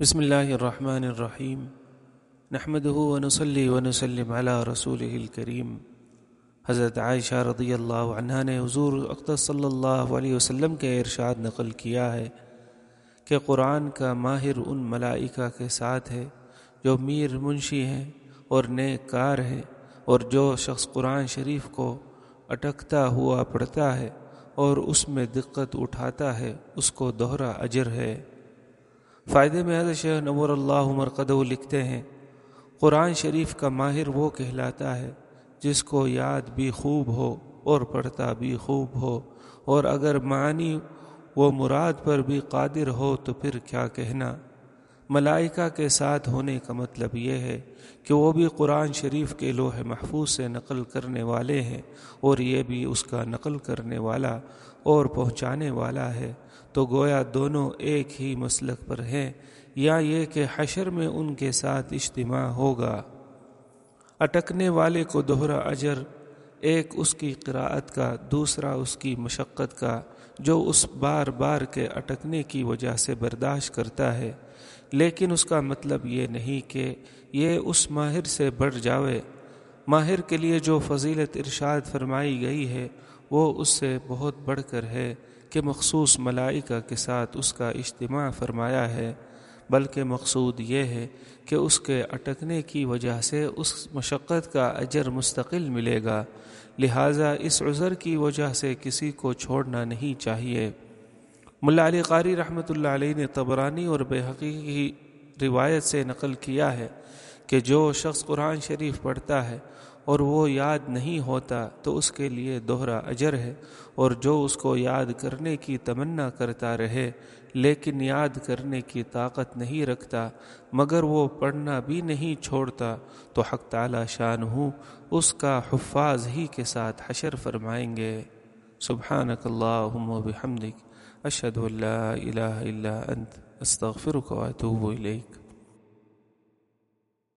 بسم اللہ الرحمن الرحیم۔ نحمد ونصلي ونسلم على رسول الکریم۔ حضرت عائشہ رضی اللہ عنہ نے حضور اقدس صلی اللہ علیہ وسلم کے ارشاد نقل کیا ہے کہ قرآن کا ماہر ان ملائکہ کے ساتھ ہے جو میر منشی ہیں اور نیک کار ہے اور جو شخص قرآن شریف کو اٹکتا ہوا پڑھتا ہے اور اس میں دقت اٹھاتا ہے، اس کو دوہرا اجر ہے۔ فائدے میں حضرت شیخ نور اللہ مرقدو لکھتے ہیں، قرآن شریف کا ماہر وہ کہلاتا ہے جس کو یاد بھی خوب ہو اور پڑھتا بھی خوب ہو، اور اگر معنی وہ مراد پر بھی قادر ہو تو پھر کیا کہنا؟ ملائکہ کے ساتھ ہونے کا مطلب یہ ہے کہ وہ بھی قرآن شریف کے لوح محفوظ سے نقل کرنے والے ہیں اور یہ بھی اس کا نقل کرنے والا اور پہنچانے والا ہے۔ تو گویا دونوں ایک ہی مسلک پر ہیں، یا یہ کہ حشر میں ان کے ساتھ اجتماع ہوگا۔ اٹکنے والے کو دوہرا اجر ایک اس کی قراءت کا، دوسرا اس کی مشقت کا، جو اس بار بار کے اٹکنے کی وجہ سے برداشت کرتا ہے۔ لیکن اس کا مطلب یہ نہیں کہ یہ اس ماہر سے بڑھ جاوے۔ ماہر کے لیے جو فضیلت ارشاد فرمائی گئی ہے، وہ اس سے بہت بڑھ کر ہے کہ مخصوص ملائکہ کے ساتھ اس کا اجتماع فرمایا ہے۔ بلکہ مقصود یہ ہے کہ اس کے اٹکنے کی وجہ سے اس مشقت کا اجر مستقل ملے گا۔ لہٰذا اس عذر کی وجہ سے کسی کو چھوڑنا نہیں چاہیے۔ ملا علی قاری رحمۃ اللہ علیہ نے تبرانی اور بے حقیقی روایت سے نقل کیا ہے کہ جو شخص قرآن شریف پڑھتا ہے اور وہ یاد نہیں ہوتا تو اس کے لیے دوہرا اجر ہے، اور جو اس کو یاد کرنے کی تمنا کرتا رہے، لیکن یاد کرنے کی طاقت نہیں رکھتا، مگر وہ پڑھنا بھی نہیں چھوڑتا، تو حق تعالی شان ہوں اس کا حفاظ ہی کے ساتھ حشر فرمائیں گے۔ سبحانک اللہم و بحمدک، اشہد اللہ الہ الا انت، استغفرک و اتوب الیک۔